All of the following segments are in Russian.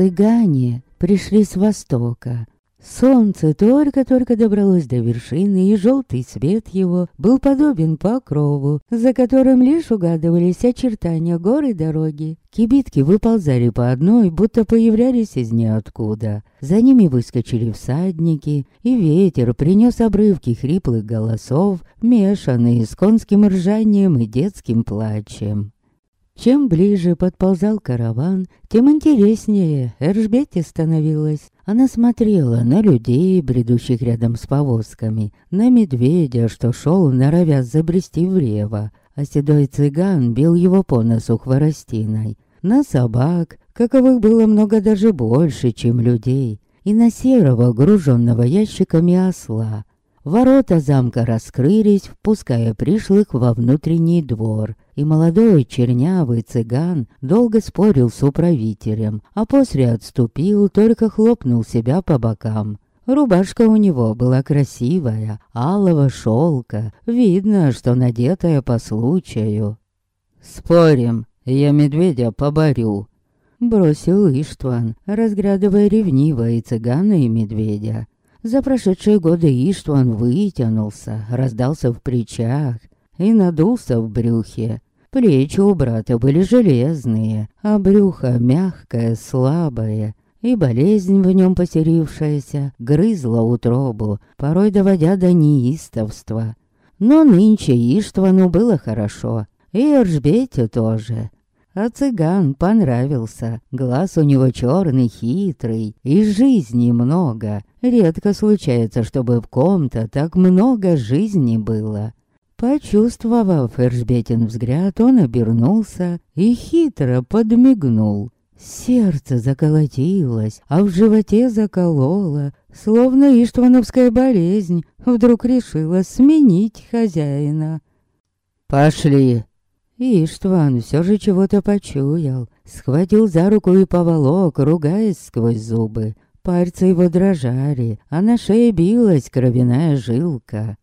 Цыгане пришли с востока, Солнце только-только добралось до вершины, и желтый свет его был подобен покрову, за которым лишь угадывались очертания горы дороги. Кибитки выползали по одной, будто появлялись из ниоткуда. За ними выскочили всадники, и ветер принес обрывки хриплых голосов, мешанные с конским ржанием и детским плачем. Чем ближе подползал караван, тем интереснее Эржбете становилось. Она смотрела на людей, бредущих рядом с повозками, на медведя, что шел, норовя забрести влево, а седой цыган бил его по носу хворостиной, на собак, каковых было много даже больше, чем людей, и на серого, груженного ящиками осла. Ворота замка раскрылись, впуская пришлых во внутренний двор, и молодой чернявый цыган долго спорил с управителем, а после отступил, только хлопнул себя по бокам. Рубашка у него была красивая, алого шелка, видно, что надетая по случаю. «Спорим, я медведя поборю», — бросил Иштван, разглядывая ревниво и цыгана, и медведя. За прошедшие годы Иштван вытянулся, раздался в плечах и надулся в брюхе. Плечи у брата были железные, а брюхо мягкое, слабое, и болезнь в нем посерившаяся грызла утробу, порой доводя до неистовства. Но нынче Иштвану было хорошо, и Эржбете тоже. А цыган понравился. Глаз у него черный, хитрый, и жизни много. Редко случается, чтобы в ком-то так много жизни было. Почувствовав Эржбетин взгляд, он обернулся и хитро подмигнул. Сердце заколотилось, а в животе закололо, словно иштвановская болезнь вдруг решила сменить хозяина. «Пошли!» Иштван все же чего-то почуял, схватил за руку и поволок, ругаясь сквозь зубы. Пальцы его дрожали, а на шее билась кровяная жилка.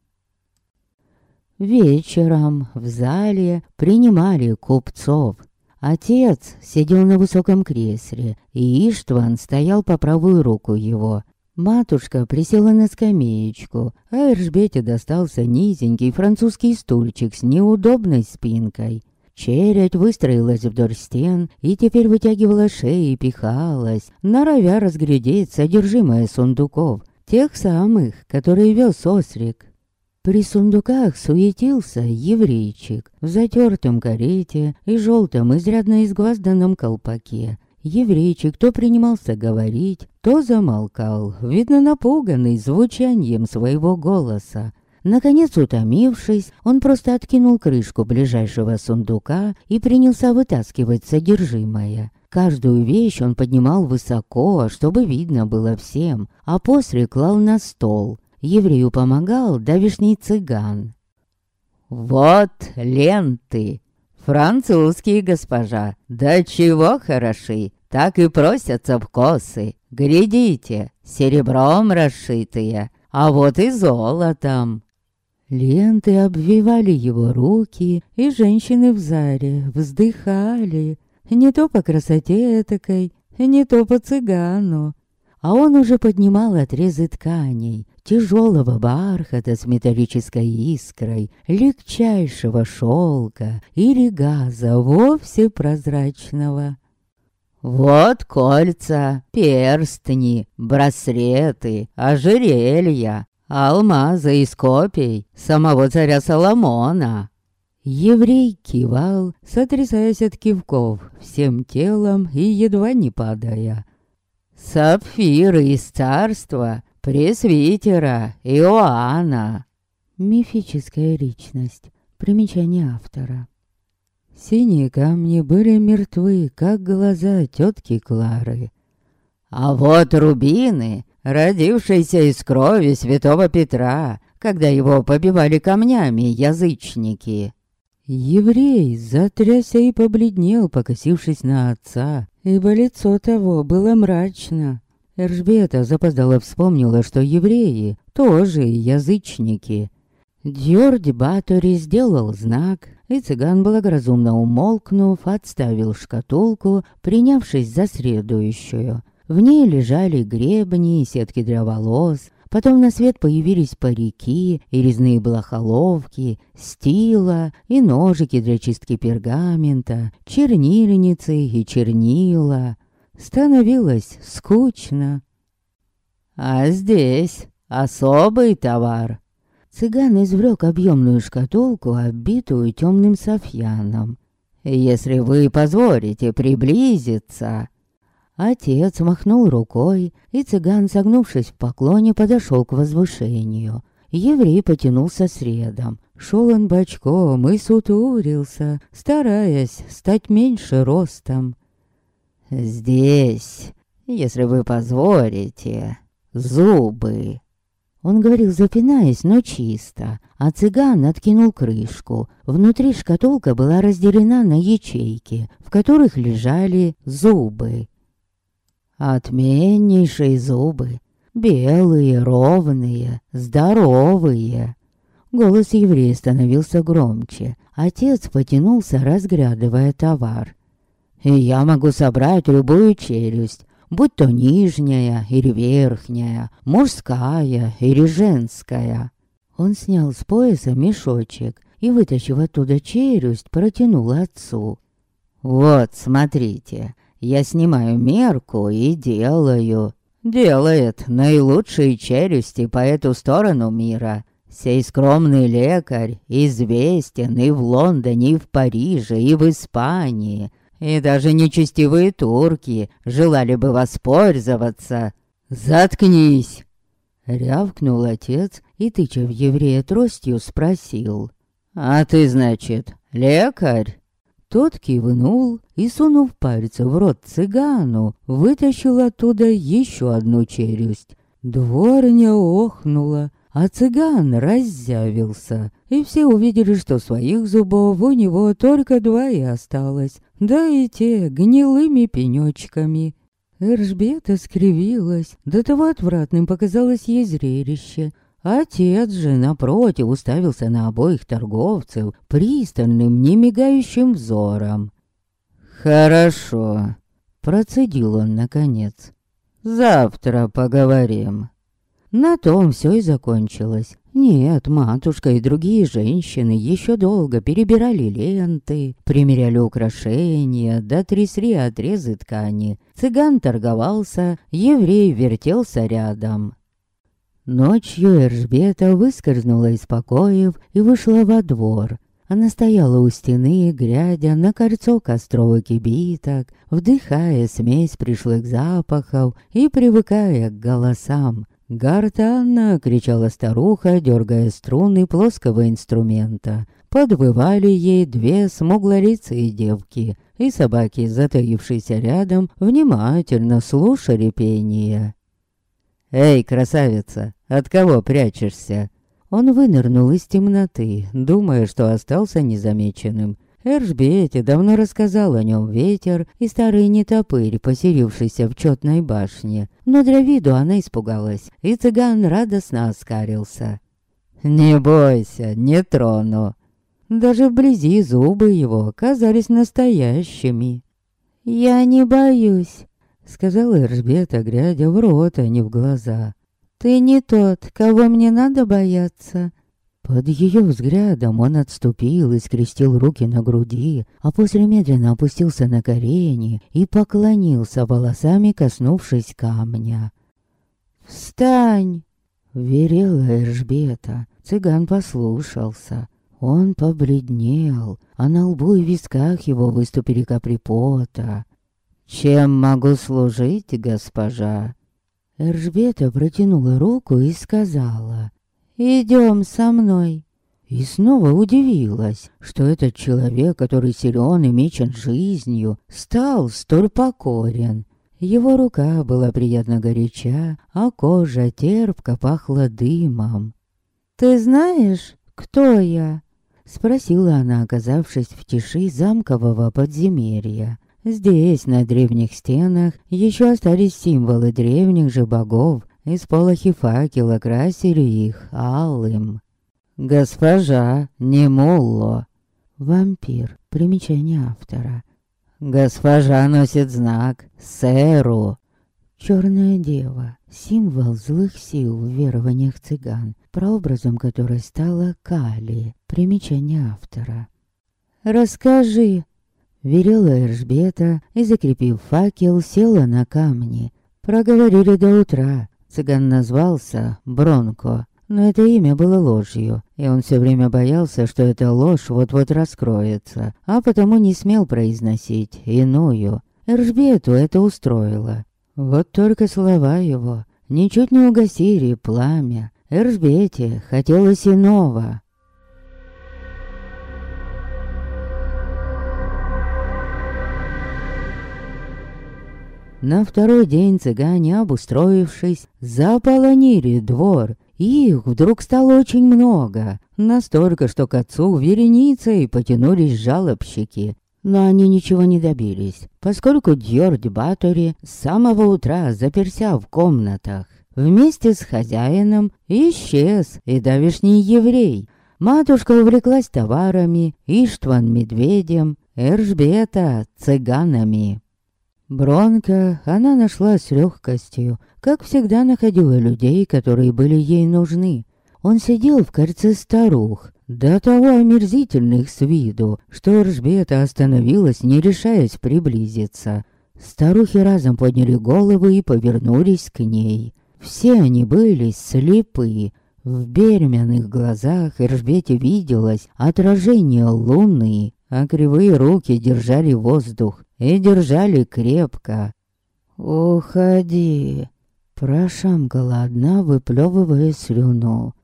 Вечером в зале принимали купцов. Отец сидел на высоком кресле, и Иштван стоял по правую руку его. Матушка присела на скамеечку, а Эржбете достался низенький французский стульчик с неудобной спинкой. Чередь выстроилась вдоль стен и теперь вытягивала шеи и пихалась, норовя разглядеть содержимое сундуков, тех самых, которые вез Осрик. При сундуках суетился еврейчик в затертом карете и желтом изрядно изгвазданном колпаке. Еврейчик то принимался говорить, то замолкал, видно напуганный звучанием своего голоса. Наконец, утомившись, он просто откинул крышку ближайшего сундука и принялся вытаскивать содержимое. Каждую вещь он поднимал высоко, чтобы видно было всем, а после клал на стол. Еврею помогал давишний цыган. «Вот ленты!» «Французские, госпожа, да чего хороши, так и просятся в косы. Глядите, серебром расшитые, а вот и золотом». Ленты обвивали его руки, и женщины в зале вздыхали. Не то по красоте этакой, не то по цыгану. А он уже поднимал отрезы тканей, тяжелого бархата с металлической искрой, легчайшего шелка или газа вовсе прозрачного. Вот кольца, перстни, браслеты, ожерелья, алмазы из копий самого царя Соломона. Еврей кивал, сотрясаясь от кивков, всем телом и едва не падая. Сапфиры из царства, пресвитера Иоанна. Мифическая личность. Примечание автора. Синие камни были мертвы, как глаза тетки Клары. А вот рубины, родившиеся из крови святого Петра, когда его побивали камнями язычники. Еврей затрясся и побледнел, покосившись на отца, ибо лицо того было мрачно. Эржбета запоздала вспомнила, что евреи тоже язычники. Дьорди Батори сделал знак, и цыган, благоразумно умолкнув, отставил шкатулку, принявшись за следующую. В ней лежали гребни и сетки для волос, Потом на свет появились парики и резные блохоловки, стила и ножики для чистки пергамента, чернильницы и чернила. Становилось скучно. А здесь особый товар. Цыган извлек объемную шкатулку, оббитую темным софьяном. «Если вы позволите приблизиться...» Отец махнул рукой, и цыган, согнувшись в поклоне, подошел к возвышению. Еврей потянулся средом. Шел он бочком и сутурился, стараясь стать меньше ростом. «Здесь, если вы позволите, зубы». Он говорил, запинаясь, но чисто, а цыган откинул крышку. Внутри шкатулка была разделена на ячейки, в которых лежали зубы. Отменнейшие зубы, белые, ровные, здоровые. Голос еврея становился громче. Отец потянулся, разглядывая товар. И я могу собрать любую челюсть, будь то нижняя или верхняя, мужская или женская. Он снял с пояса мешочек и, вытащив оттуда челюсть, протянул отцу. «Вот, смотрите, я снимаю мерку и делаю. Делает наилучшие челюсти по эту сторону мира. Сей скромный лекарь известен и в Лондоне, и в Париже, и в Испании. И даже нечестивые турки желали бы воспользоваться. «Заткнись!» Рявкнул отец и, тыча в еврея тростью, спросил. «А ты, значит, лекарь?» Тот кивнул и, сунув пальцы в рот цыгану, вытащил оттуда еще одну челюсть. Дворня охнула, а цыган раззявился, и все увидели, что своих зубов у него только два и осталось, да и те гнилыми пенечками. Эржбета скривилась, до того отвратным показалось ей зрелище — Отец же, напротив, уставился на обоих торговцев пристальным, немигающим взором. «Хорошо», — процедил он наконец. «Завтра поговорим». На том все и закончилось. Нет, матушка и другие женщины еще долго перебирали ленты, примеряли украшения, да трясли отрезы ткани. Цыган торговался, еврей вертелся рядом. Ночью Эржбета выскользнула из покоев и вышла во двор. Она стояла у стены, глядя на кольцо костровых кибиток, вдыхая смесь пришлых запахов и привыкая к голосам. «Гортанна!» — кричала старуха, дергая струны плоского инструмента. Подвывали ей две смуглолицые девки, и собаки, затаившиеся рядом, внимательно слушали пение. «Эй, красавица, от кого прячешься?» Он вынырнул из темноты, думая, что остался незамеченным. Эржбете давно рассказал о нем ветер и старый нетопырь, поселившийся в четной башне. Но для виду она испугалась, и цыган радостно оскарился. «Не бойся, не трону». Даже вблизи зубы его казались настоящими. «Я не боюсь», Сказала Эржбета, глядя в рот, а не в глаза. «Ты не тот, кого мне надо бояться». Под ее взглядом он отступил и скрестил руки на груди, а после медленно опустился на колени и поклонился волосами, коснувшись камня. «Встань!» — верила Эржбета. Цыган послушался. Он побледнел, а на лбу и висках его выступили капли пота. «Чем могу служить, госпожа?» Эржбета протянула руку и сказала «Идем со мной». И снова удивилась, что этот человек, который силен и мечен жизнью, стал столь покорен. Его рука была приятно горяча, а кожа терпко пахла дымом. «Ты знаешь, кто я?» Спросила она, оказавшись в тиши замкового подземелья. Здесь, на древних стенах, еще остались символы древних же богов, и сполохи факела красили их алым. «Госпожа, не Мулло!» Вампир. Примечание автора. Госпожа носит знак. Сэру. Черная дева. Символ злых сил в верованиях цыган, прообразом которой стала Кали. Примечание автора. «Расскажи!» Верила Эржбета и, закрепив факел, села на камни. Проговорили до утра. Цыган назвался Бронко, но это имя было ложью, и он все время боялся, что эта ложь вот-вот раскроется, а потому не смел произносить иную. Эржбету это устроило. Вот только слова его ничуть не угасили пламя. Эржбете хотелось иного. На второй день цыгане, обустроившись, заполонили двор. Их вдруг стало очень много. Настолько, что к отцу вереницей потянулись жалобщики. Но они ничего не добились, поскольку Дьорд Батори с самого утра заперся в комнатах. Вместе с хозяином исчез и давишний еврей. Матушка увлеклась товарами, Иштван медведем, Эржбета цыганами. Бронка она нашла с легкостью, как всегда находила людей, которые были ей нужны. Он сидел в кольце старух, до того омерзительных с виду, что Ржбета остановилась, не решаясь приблизиться. Старухи разом подняли головы и повернулись к ней. Все они были слепы. В беременных глазах Ржбете виделось отражение луны, а кривые руки держали воздух и держали крепко. «Уходи!» Прошамкала одна, выплевывая слюну.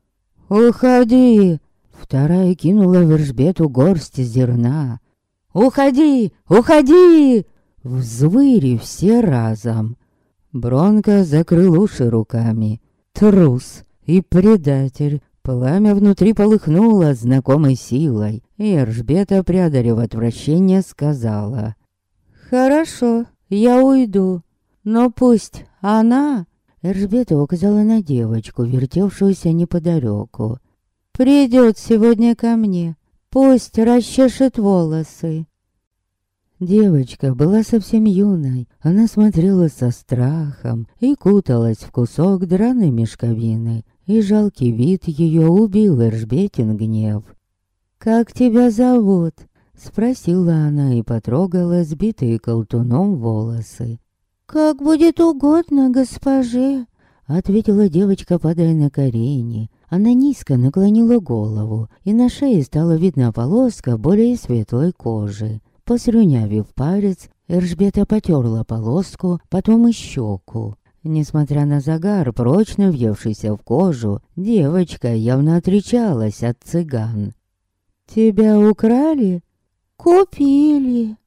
«Уходи!» Вторая кинула в Эржбету горсть зерна. «Уходи! Уходи!» Взвыри все разом. Бронко закрыл уши руками. Трус и предатель. Пламя внутри полыхнуло знакомой силой, и Эржбета, преодолев отвращение, сказала. «Хорошо, я уйду, но пусть она...» Эржбета указала на девочку, вертевшуюся неподалеку. «Придет сегодня ко мне, пусть расчешет волосы». Девочка была совсем юной, она смотрела со страхом и куталась в кусок драной мешковины, и жалкий вид ее убил Эржбетин гнев. «Как тебя зовут?» Спросила она и потрогала сбитые колтуном волосы. «Как будет угодно, госпоже», — ответила девочка, падая на колени. Она низко наклонила голову, и на шее стала видна полоска более светлой кожи. Послюнявив палец, Эржбета потерла полоску, потом и щеку. Несмотря на загар, прочно въевшийся в кожу, девочка явно отличалась от цыган. «Тебя украли?» Купили.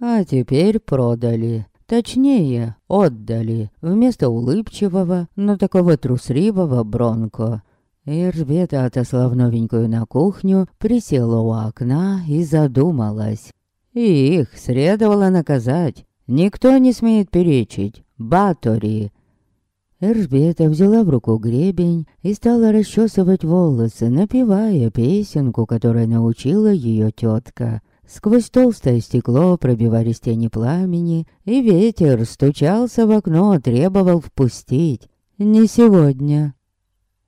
А теперь продали. Точнее, отдали. Вместо улыбчивого, но такого трусливого Бронко. Иржбета, отослав новенькую на кухню, присела у окна и задумалась. И их следовало наказать. Никто не смеет перечить. Батори. Эржбета взяла в руку гребень и стала расчесывать волосы, напевая песенку, которой научила ее тетка. Сквозь толстое стекло пробивались тени пламени, и ветер стучался в окно, требовал впустить. Не сегодня.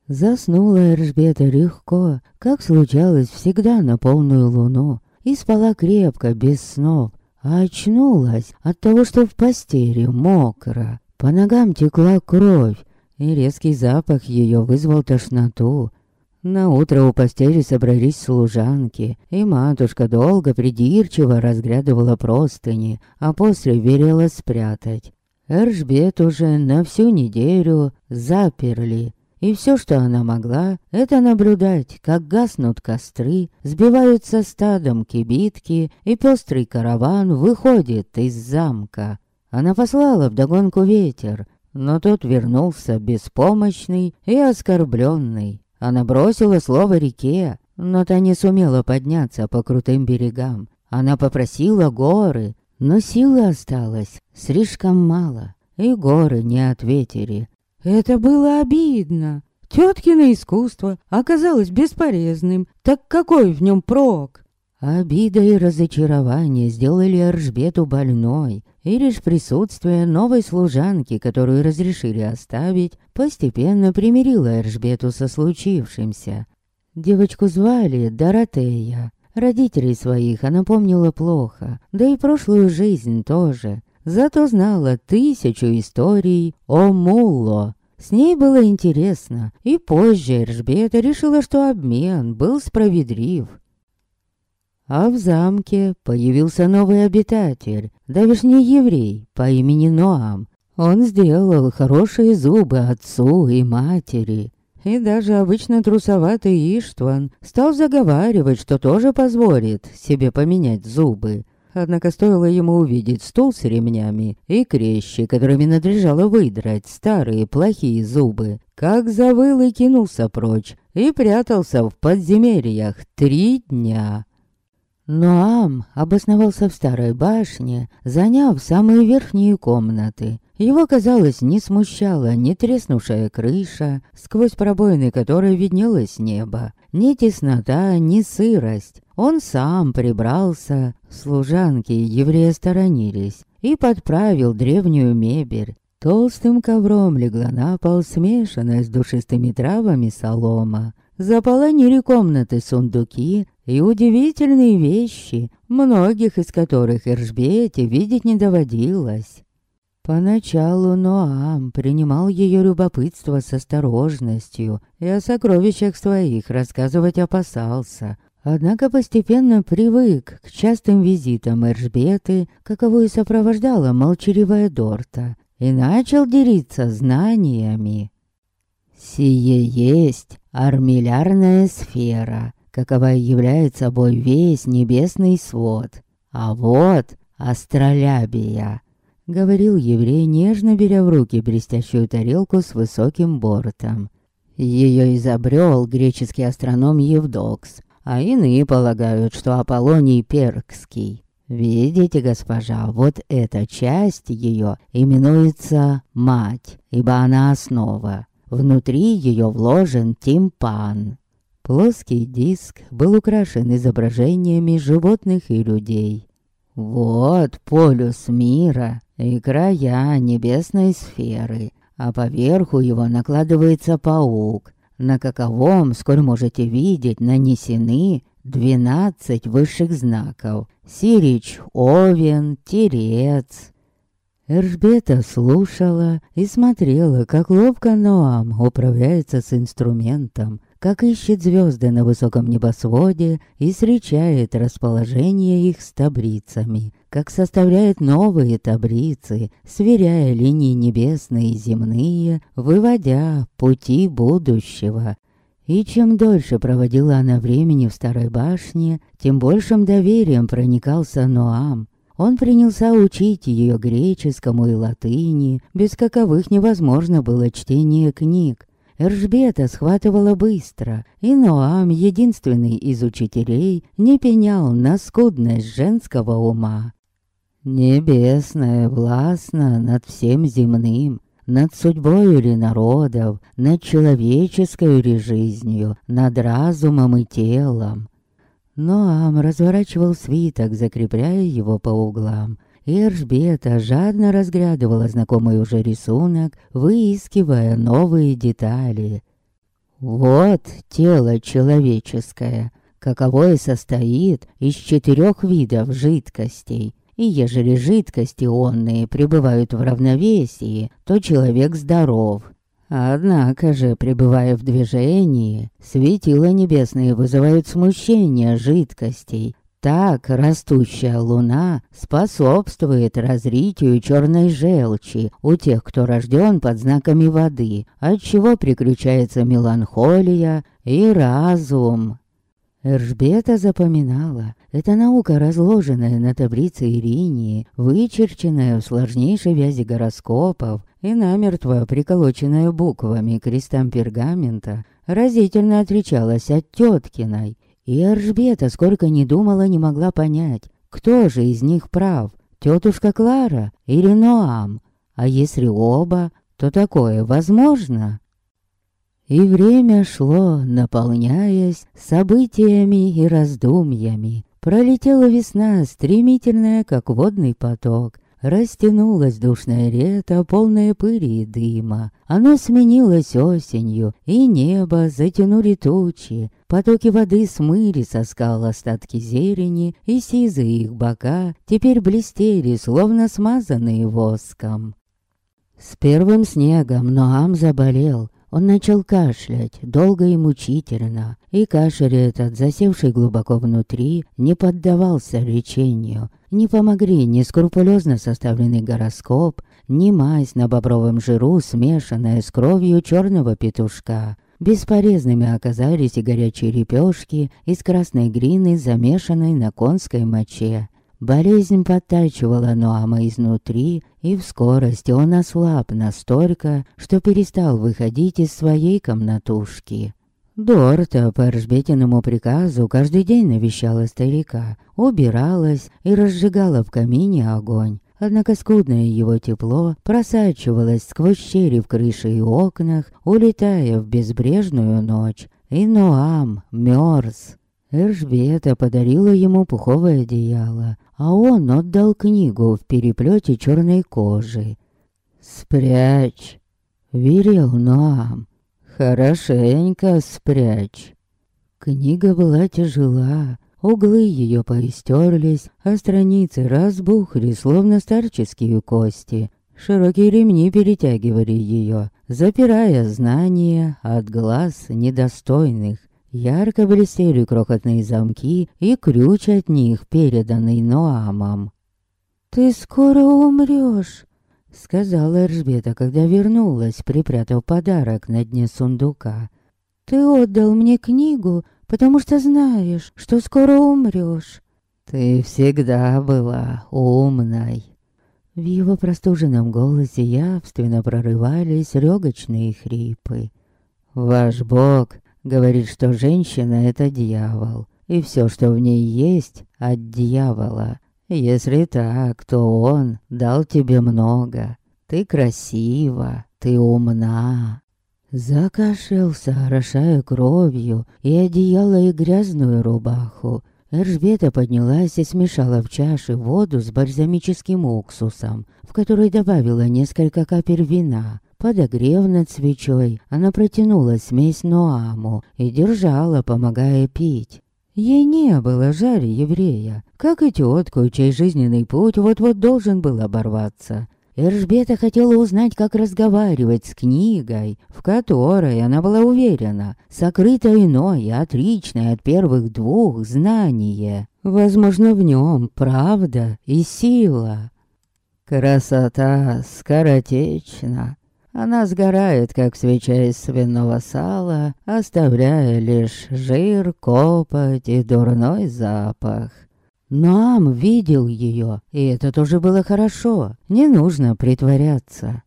Заснула Эржбета легко, как случалось всегда на полную луну, и спала крепко, без снов, а очнулась от того, что в постели мокро. По ногам текла кровь, и резкий запах ее вызвал тошноту. На утро у постели собрались служанки, и матушка долго придирчиво разглядывала простыни, а после велела спрятать. Эржбет уже на всю неделю заперли, и все, что она могла, это наблюдать, как гаснут костры, сбиваются стадом кибитки, и пестрый караван выходит из замка. Она послала вдогонку ветер, но тот вернулся беспомощный и оскорбленный. Она бросила слово реке, но та не сумела подняться по крутым берегам. Она попросила горы, но силы осталось слишком мало, и горы не ответили. Это было обидно. Теткино искусство оказалось бесполезным, так какой в нем прок? Обида и разочарование сделали Эржбету больной, и лишь присутствие новой служанки, которую разрешили оставить, постепенно примирило Эржбету со случившимся. Девочку звали Доротея. Родителей своих она помнила плохо, да и прошлую жизнь тоже. Зато знала тысячу историй о Мулло. С ней было интересно, и позже Эржбета решила, что обмен был справедлив. А в замке появился новый обитатель, давешний еврей по имени Ноам. Он сделал хорошие зубы отцу и матери. И даже обычно трусоватый Иштван стал заговаривать, что тоже позволит себе поменять зубы. Однако стоило ему увидеть стул с ремнями и крещи, которыми надлежало выдрать старые плохие зубы, как завыл и кинулся прочь, и прятался в подземельях три дня. Ноам обосновался в старой башне, заняв самые верхние комнаты. Его, казалось, не смущала ни треснувшая крыша, сквозь пробоины которой виднелось небо, ни теснота, ни сырость. Он сам прибрался, служанки еврея сторонились, и подправил древнюю мебель. Толстым ковром легла на пол смешанная с душистыми травами солома. Заполонили комнаты сундуки и удивительные вещи, многих из которых Эржбете видеть не доводилось. Поначалу Ноам принимал ее любопытство с осторожностью и о сокровищах своих рассказывать опасался. Однако постепенно привык к частым визитам Эржбеты, каковую сопровождала молчаливая Дорта, и начал делиться знаниями. Сие есть армиллярная сфера, какова является собой весь небесный свод. А вот астролябия, говорил еврей, нежно беря в руки блестящую тарелку с высоким бортом. Ее изобрел греческий астроном Евдокс, а иные полагают, что Аполлоний Перкский. Видите, госпожа, вот эта часть ее именуется мать, ибо она основа. Внутри ее вложен тимпан. Плоский диск был украшен изображениями животных и людей. Вот полюс мира и края небесной сферы, а поверху его накладывается паук, на каковом, сколь можете видеть, нанесены двенадцать высших знаков. Сирич, Овен, Терец, Эржбета слушала и смотрела, как ловко Ноам управляется с инструментом, как ищет звезды на высоком небосводе и встречает расположение их с таблицами, как составляет новые таблицы, сверяя линии небесные и земные, выводя пути будущего. И чем дольше проводила она времени в старой башне, тем большим доверием проникался Ноам, он принялся учить ее греческому и латыни, без каковых невозможно было чтение книг. Эржбета схватывала быстро, и Ноам, единственный из учителей, не пенял на скудность женского ума. Небесная властна над всем земным, над судьбой или народов, над человеческой или жизнью, над разумом и телом. Ноам разворачивал свиток, закрепляя его по углам. И Эржбета жадно разглядывала знакомый уже рисунок, выискивая новые детали. Вот тело человеческое, каковое состоит из четырех видов жидкостей. И ежели жидкости онные пребывают в равновесии, то человек здоров, Однако же, пребывая в движении, светила небесные вызывают смущение жидкостей. Так растущая луна способствует развитию черной желчи у тех, кто рожден под знаками воды, от чего приключается меланхолия и разум. Эржбета запоминала. Это наука, разложенная на таблице Иринии, вычерченная в сложнейшей вязи гороскопов, и намертво приколоченная буквами крестам пергамента, разительно отличалась от теткиной. И Аржбета, сколько ни думала, не могла понять, кто же из них прав, тетушка Клара или Ноам. А если оба, то такое возможно? И время шло, наполняясь событиями и раздумьями. Пролетела весна, стремительная, как водный поток. Растянулось душное лето, полное пыли и дыма. Оно сменилось осенью, и небо затянули тучи. Потоки воды смыли со скал остатки зелени, и сизые их бока теперь блестели, словно смазанные воском. С первым снегом Ноам заболел, он начал кашлять, долго и мучительно, и кашель этот, засевший глубоко внутри, не поддавался лечению. Не помогли ни скрупулезно составленный гороскоп, ни мазь на бобровом жиру, смешанная с кровью черного петушка. Бесполезными оказались и горячие репешки из красной глины, замешанной на конской моче. Болезнь подтачивала Ноама изнутри, и в скорости он ослаб настолько, что перестал выходить из своей комнатушки. Дорта по Ржбетиному приказу каждый день навещала старика, убиралась и разжигала в камине огонь. Однако скудное его тепло просачивалось сквозь щели в крыше и окнах, улетая в безбрежную ночь. И Ноам мерз. Эржбета подарила ему пуховое одеяло, а он отдал книгу в переплете черной кожи. «Спрячь!» — верил Ноам. «Хорошенько спрячь!» Книга была тяжела, углы ее поистерлись, а страницы разбухли, словно старческие кости. Широкие ремни перетягивали ее, запирая знания от глаз недостойных. Ярко блестели крохотные замки и ключ от них, переданный Ноамом. «Ты скоро умрёшь», — сказала Эржбета, когда вернулась, припрятав подарок на дне сундука. «Ты отдал мне книгу, потому что знаешь, что скоро умрёшь». «Ты всегда была умной». В его простуженном голосе явственно прорывались рёгочные хрипы. «Ваш бог Говорит, что женщина — это дьявол, и все, что в ней есть, от дьявола. Если так, то он дал тебе много. Ты красива, ты умна. Закашлялся, орошая кровью и одеяло, и грязную рубаху. Эржбета поднялась и смешала в чаше воду с бальзамическим уксусом, в которой добавила несколько капель вина. Подогрев над свечой, она протянула смесь Ноаму и держала, помогая пить. Ей не было жари еврея, как и тетку, чей жизненный путь вот-вот должен был оборваться. Эржбета хотела узнать, как разговаривать с книгой, в которой, она была уверена, сокрыто иное, отличное от первых двух знание. Возможно, в нем правда и сила. Красота скоротечна, она сгорает, как свеча из свиного сала, оставляя лишь жир, копоть и дурной запах. Нам видел ее, и это тоже было хорошо. Не нужно притворяться.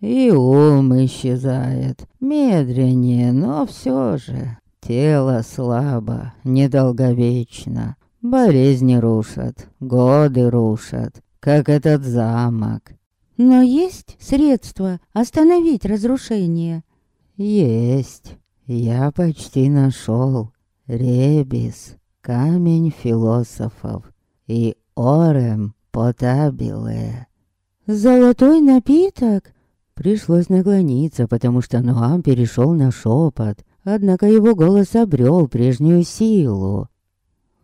И ум исчезает. Медленнее, но все же. Тело слабо, недолговечно. Болезни рушат, годы рушат, как этот замок. Но есть средства остановить разрушение? Есть. Я почти нашел. Ребис, камень философов и орем потабиле. Золотой напиток? Пришлось наклониться, потому что Ноам перешел на шепот, однако его голос обрел прежнюю силу.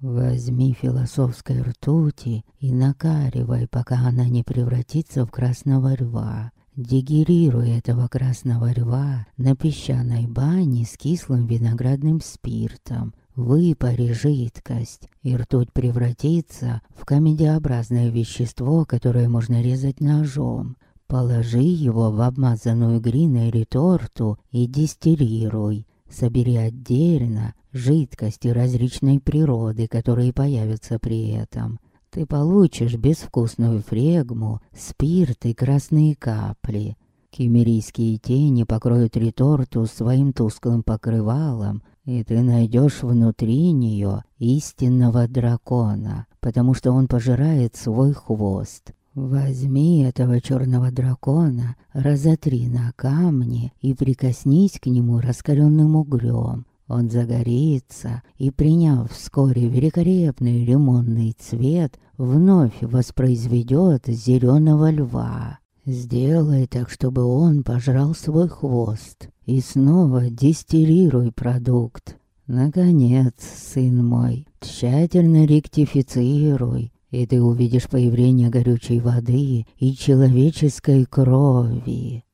Возьми философской ртути и накаривай, пока она не превратится в красного льва. Дегерируй этого красного льва на песчаной бане с кислым виноградным спиртом. Выпари жидкость, и ртуть превратится в комедиобразное вещество, которое можно резать ножом. Положи его в обмазанную глиной реторту и дистиллируй. Собери отдельно жидкости различной природы, которые появятся при этом. Ты получишь безвкусную фрегму, спирт и красные капли. Кимерийские тени покроют реторту своим тусклым покрывалом, и ты найдешь внутри нее истинного дракона, потому что он пожирает свой хвост. Возьми этого черного дракона, разотри на камне и прикоснись к нему раскаленным угрём. он загорится и, приняв вскоре великолепный лимонный цвет, вновь воспроизведет зеленого льва. Сделай так, чтобы он пожрал свой хвост, и снова дистиллируй продукт. Наконец, сын мой, тщательно ректифицируй, и ты увидишь появление горючей воды и человеческой крови.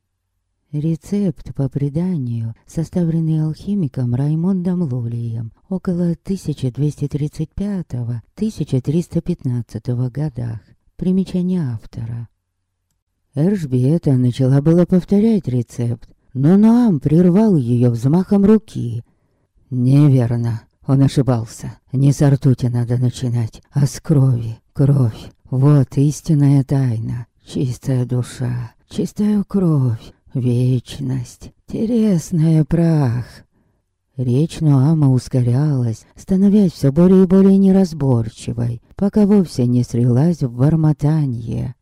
Рецепт по преданию, составленный алхимиком Раймондом Лулием около 1235-1315 годах. Примечание автора. Эржбета начала было повторять рецепт, но Ноам прервал ее взмахом руки. «Неверно, он ошибался. Не с ртути надо начинать, а с крови. Кровь. Вот истинная тайна. Чистая душа, чистая кровь, Вечность, тересная прах. Речь Нуама ускорялась, становясь все более и более неразборчивой, пока вовсе не срелась в бормотанье.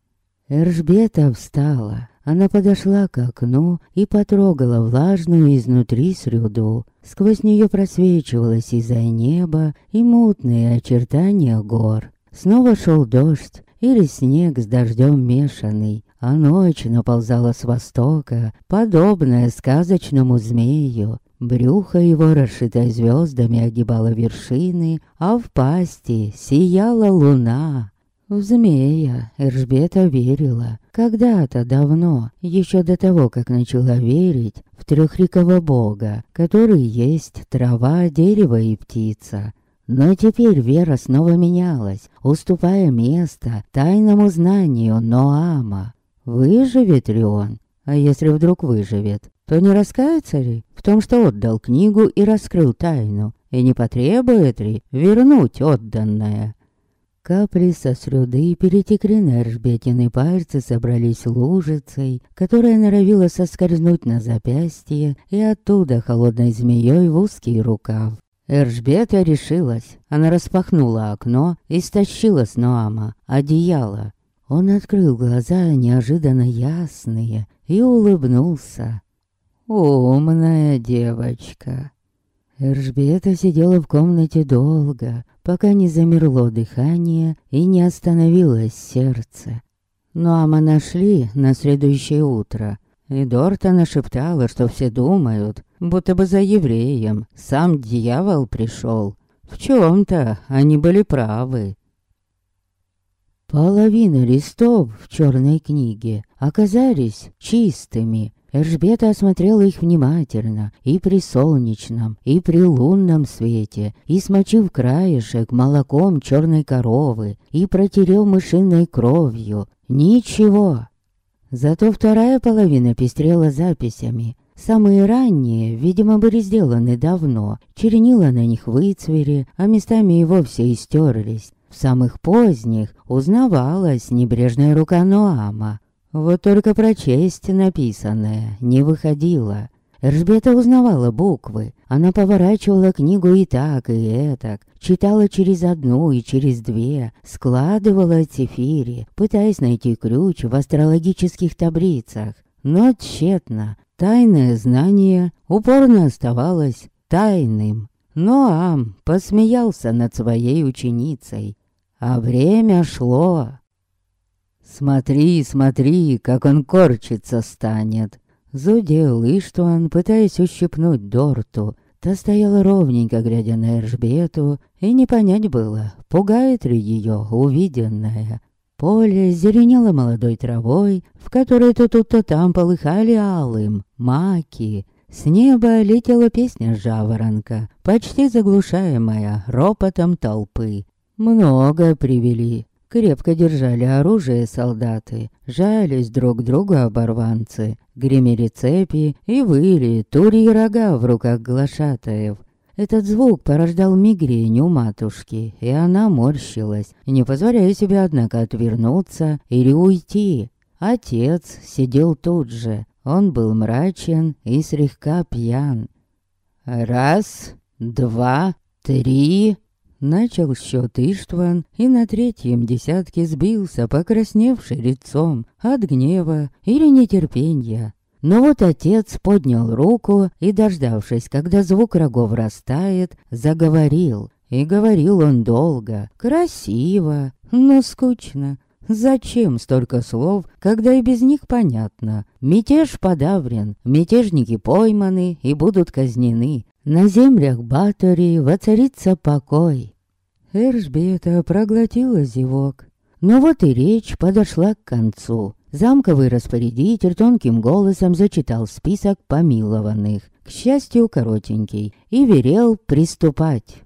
Эржбета встала. Она подошла к окну и потрогала влажную изнутри среду. Сквозь нее просвечивалось из-за неба и мутные очертания гор. Снова шел дождь, или снег с дождем мешанный, а ночь наползала с востока, подобная сказочному змею. Брюхо его, расшитое звездами, огибало вершины, а в пасти сияла луна. В змея Эржбета верила. Когда-то давно, еще до того, как начала верить в трехрикого бога, который есть трава, дерево и птица. Но теперь вера снова менялась, уступая место тайному знанию Ноама. Выживет ли он? А если вдруг выживет, то не раскается ли в том, что отдал книгу и раскрыл тайну, и не потребует ли вернуть отданное? Капли со срюды перетекли на Эржбетины пальцы, собрались лужицей, которая норовила соскользнуть на запястье и оттуда холодной змеей в узкий рукав. Эржбета решилась. Она распахнула окно и стащила с Ноама одеяло. Он открыл глаза, неожиданно ясные, и улыбнулся. «Умная девочка». Эржбета сидела в комнате долго, пока не замерло дыхание и не остановилось сердце. Ноама нашли на следующее утро, и Дорта нашептала, что все думают, будто бы за евреем сам дьявол пришел. В чем-то они были правы. Половина листов в черной книге оказались чистыми. Эржбета осмотрела их внимательно и при солнечном, и при лунном свете, и смочив краешек молоком черной коровы, и протерев мышиной кровью. Ничего. Зато вторая половина пестрела записями. Самые ранние, видимо, были сделаны давно. Чернила на них выцвели, а местами и вовсе истерлись. В самых поздних узнавалась небрежная рука Ноама. Вот только прочесть написанное не выходило. Ржбета узнавала буквы. Она поворачивала книгу и так, и этак. Читала через одну и через две. Складывала цифири, пытаясь найти ключ в астрологических таблицах. Но тщетно. Тайное знание упорно оставалось тайным. Но Ам посмеялся над своей ученицей. А время шло. «Смотри, смотри, как он корчиться станет!» Зудел Иштуан, пытаясь ущипнуть Дорту. Та стояла ровненько, глядя на Эржбету, и не понять было, пугает ли ее увиденное. Поле зеленело молодой травой, в которой то тут, то там полыхали алым, маки. С неба летела песня жаворонка, почти заглушаемая ропотом толпы. Много привели. Крепко держали оружие солдаты, жались друг другу оборванцы, гремели цепи и выли турьи рога в руках глашатаев. Этот звук порождал мигрень у матушки, и она морщилась, не позволяя себе, однако, отвернуться или уйти. Отец сидел тут же. Он был мрачен и слегка пьян. «Раз, два, три...» Начал счет Иштван и на третьем десятке сбился, покрасневший лицом от гнева или нетерпения. Но вот отец поднял руку и, дождавшись, когда звук рогов растает, заговорил. И говорил он долго, красиво, но скучно. Зачем столько слов, когда и без них понятно? Мятеж подавлен, мятежники пойманы и будут казнены. На землях Батории воцарится покой. Эржбета проглотила зевок. Но вот и речь подошла к концу. Замковый распорядитель тонким голосом зачитал список помилованных, к счастью, коротенький, и велел приступать.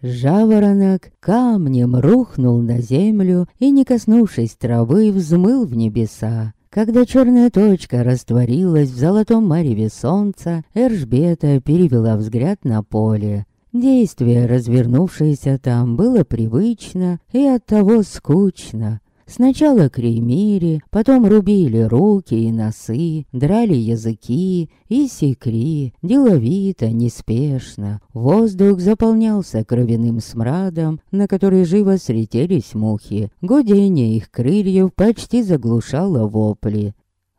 Жаворонок камнем рухнул на землю и, не коснувшись травы, взмыл в небеса. Когда черная точка растворилась в золотом мареве солнца, Эржбета перевела взгляд на поле. Действие, развернувшееся там, было привычно и оттого скучно. Сначала кремири, потом рубили руки и носы, драли языки и секри, деловито, неспешно. Воздух заполнялся кровяным смрадом, на который живо слетелись мухи. Гудение их крыльев почти заглушало вопли.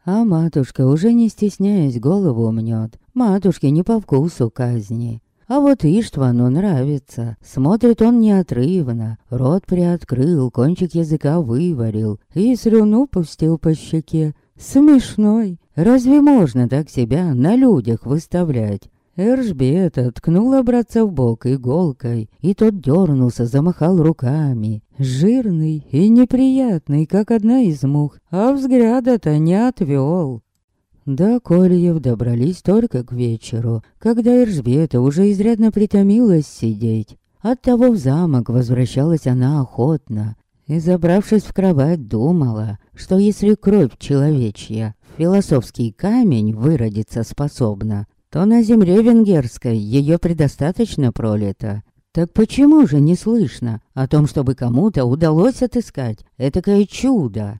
А матушка, уже не стесняясь, голову мнет. Матушке не по вкусу казни. А вот Иштвану нравится. Смотрит он неотрывно. Рот приоткрыл, кончик языка выварил. И слюну пустил по щеке. Смешной. Разве можно так себя на людях выставлять? Эржбета ткнула братца в бок иголкой, и тот дернулся, замахал руками. Жирный и неприятный, как одна из мух, а взгляда-то не отвел. До Кольев добрались только к вечеру, когда Эржбета уже изрядно притомилась сидеть. Оттого в замок возвращалась она охотно. И, забравшись в кровать, думала, что если кровь человечья философский камень выродиться способна, то на земле венгерской ее предостаточно пролито. Так почему же не слышно о том, чтобы кому-то удалось отыскать этакое чудо?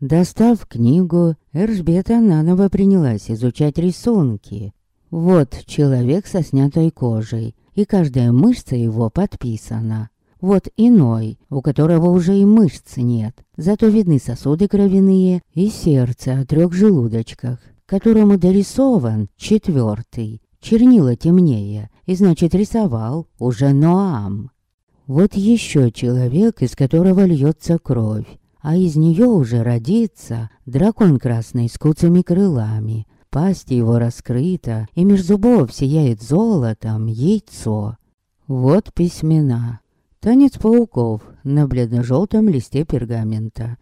Достав книгу, Эржбета наново принялась изучать рисунки. Вот человек со снятой кожей, и каждая мышца его подписана. Вот иной, у которого уже и мышц нет, зато видны сосуды кровяные и сердце о трех желудочках, которому дорисован четвертый. Чернила темнее, и значит рисовал уже Ноам. Вот еще человек, из которого льется кровь а из нее уже родится дракон красный с куцами крылами. Пасть его раскрыта, и меж зубов сияет золотом яйцо. Вот письмена. Танец пауков на бледно-желтом листе пергамента.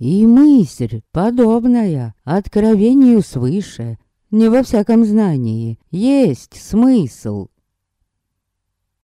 И мысль подобная, откровению свыше. Не во всяком знании есть смысл.